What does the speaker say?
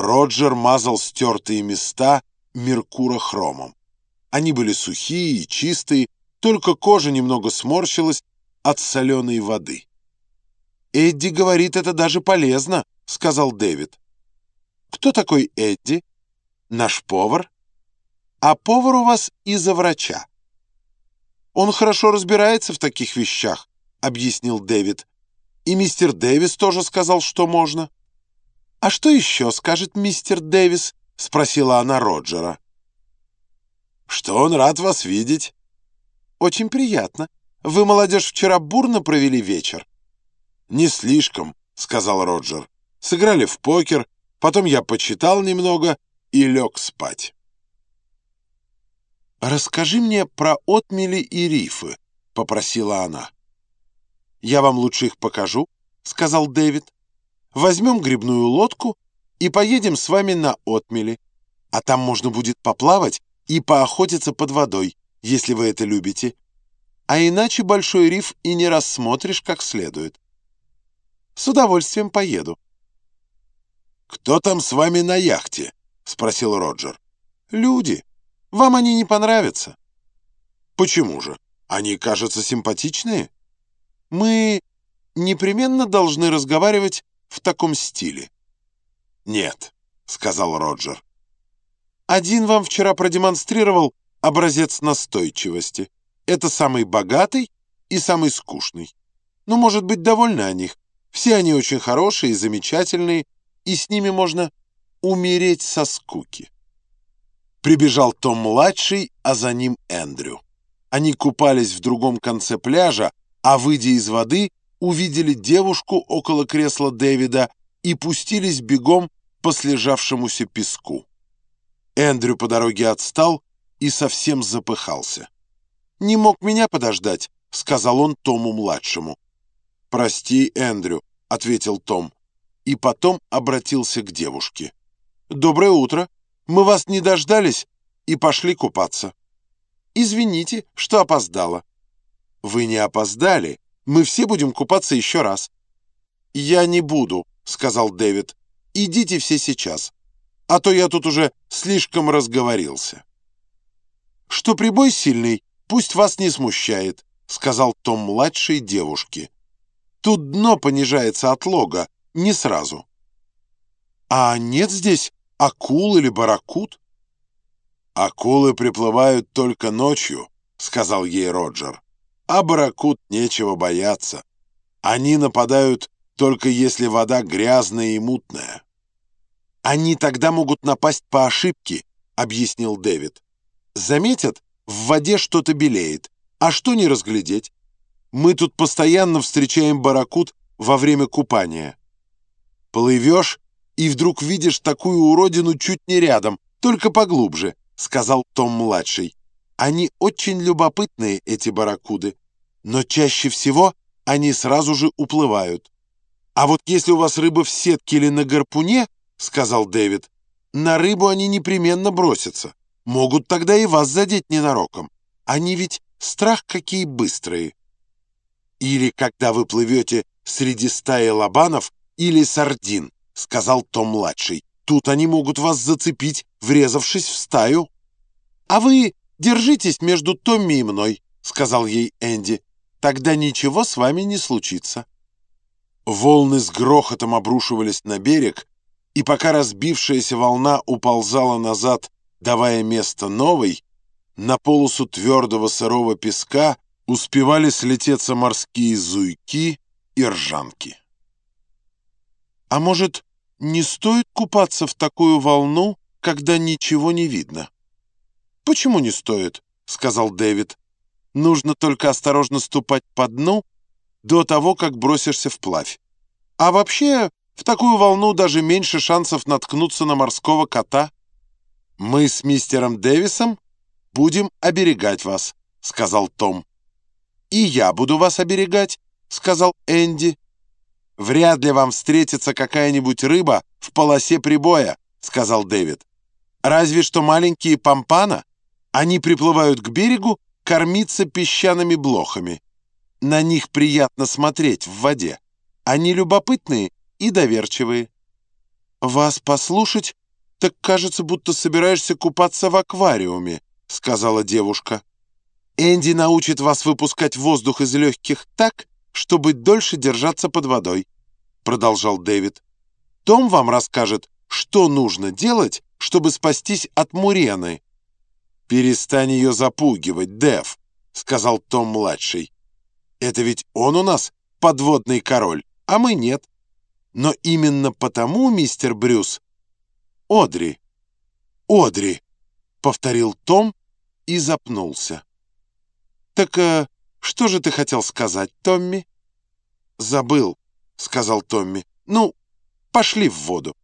Роджер мазал стертые места меркурохромом. Они были сухие и чистые, только кожа немного сморщилась от соленой воды. «Эдди говорит, это даже полезно», — сказал Дэвид. «Кто такой Эдди?» «Наш повар». «А повар у вас из-за врача». «Он хорошо разбирается в таких вещах», — объяснил Дэвид. «И мистер Дэвис тоже сказал, что можно». «А что еще скажет мистер Дэвис?» — спросила она Роджера. «Что он рад вас видеть». «Очень приятно. Вы, молодежь, вчера бурно провели вечер». «Не слишком», — сказал Роджер. «Сыграли в покер, потом я почитал немного и лег спать». «Расскажи мне про отмели и рифы», — попросила она. «Я вам лучше их покажу», — сказал Дэвид. «Возьмем грибную лодку и поедем с вами на отмели, а там можно будет поплавать и поохотиться под водой, если вы это любите. А иначе большой риф и не рассмотришь как следует. С удовольствием поеду». «Кто там с вами на яхте?» — спросил Роджер. «Люди. Вам они не понравятся». «Почему же? Они, кажутся, симпатичные». «Мы непременно должны разговаривать в таком стиле». «Нет», — сказал Роджер. «Один вам вчера продемонстрировал образец настойчивости. Это самый богатый и самый скучный. Но, ну, может быть, довольны о них. Все они очень хорошие и замечательные, и с ними можно умереть со скуки». Прибежал Том-младший, а за ним Эндрю. Они купались в другом конце пляжа, а, выйдя из воды, увидели девушку около кресла Дэвида и пустились бегом по слежавшемуся песку. Эндрю по дороге отстал и совсем запыхался. «Не мог меня подождать», — сказал он Тому-младшему. «Прости, Эндрю», — ответил Том, и потом обратился к девушке. «Доброе утро. Мы вас не дождались и пошли купаться. Извините, что опоздала». «Вы не опоздали. Мы все будем купаться еще раз». «Я не буду», — сказал Дэвид. «Идите все сейчас, а то я тут уже слишком разговорился». «Что прибой сильный, пусть вас не смущает», — сказал Том-младший девушке. «Тут дно понижается от лога, не сразу». «А нет здесь акул или барракуд?» «Акулы приплывают только ночью», — сказал ей Роджер а барракуд нечего бояться. Они нападают только если вода грязная и мутная. «Они тогда могут напасть по ошибке», — объяснил Дэвид. «Заметят, в воде что-то белеет, а что не разглядеть? Мы тут постоянно встречаем барракуд во время купания. Плывешь, и вдруг видишь такую уродину чуть не рядом, только поглубже», — сказал Том-младший. Они очень любопытные, эти барракуды, но чаще всего они сразу же уплывают. А вот если у вас рыба в сетке или на гарпуне, сказал Дэвид, на рыбу они непременно бросятся. Могут тогда и вас задеть ненароком. Они ведь страх какие быстрые. Или когда вы плывете среди стаи лобанов или сардин, сказал Том-младший. Тут они могут вас зацепить, врезавшись в стаю. А вы «Держитесь между Томми и мной», — сказал ей Энди. «Тогда ничего с вами не случится». Волны с грохотом обрушивались на берег, и пока разбившаяся волна уползала назад, давая место новой, на полосу твердого сырого песка успевали слететься морские зуйки и ржанки. «А может, не стоит купаться в такую волну, когда ничего не видно?» «Почему не стоит?» — сказал Дэвид. «Нужно только осторожно ступать по дну до того, как бросишься вплавь. А вообще, в такую волну даже меньше шансов наткнуться на морского кота. Мы с мистером Дэвисом будем оберегать вас», — сказал Том. «И я буду вас оберегать», — сказал Энди. «Вряд ли вам встретится какая-нибудь рыба в полосе прибоя», — сказал Дэвид. «Разве что маленькие пампана». Они приплывают к берегу кормиться песчаными блохами. На них приятно смотреть в воде. Они любопытные и доверчивые. «Вас послушать, так кажется, будто собираешься купаться в аквариуме», — сказала девушка. «Энди научит вас выпускать воздух из легких так, чтобы дольше держаться под водой», — продолжал Дэвид. «Том вам расскажет, что нужно делать, чтобы спастись от Мурены». «Перестань ее запугивать, Дэв», — сказал Том-младший. «Это ведь он у нас подводный король, а мы нет». Но именно потому, мистер Брюс... Одри, Одри, повторил Том и запнулся. Так э, что же ты хотел сказать, Томми? Забыл, сказал Томми. Ну, пошли в воду.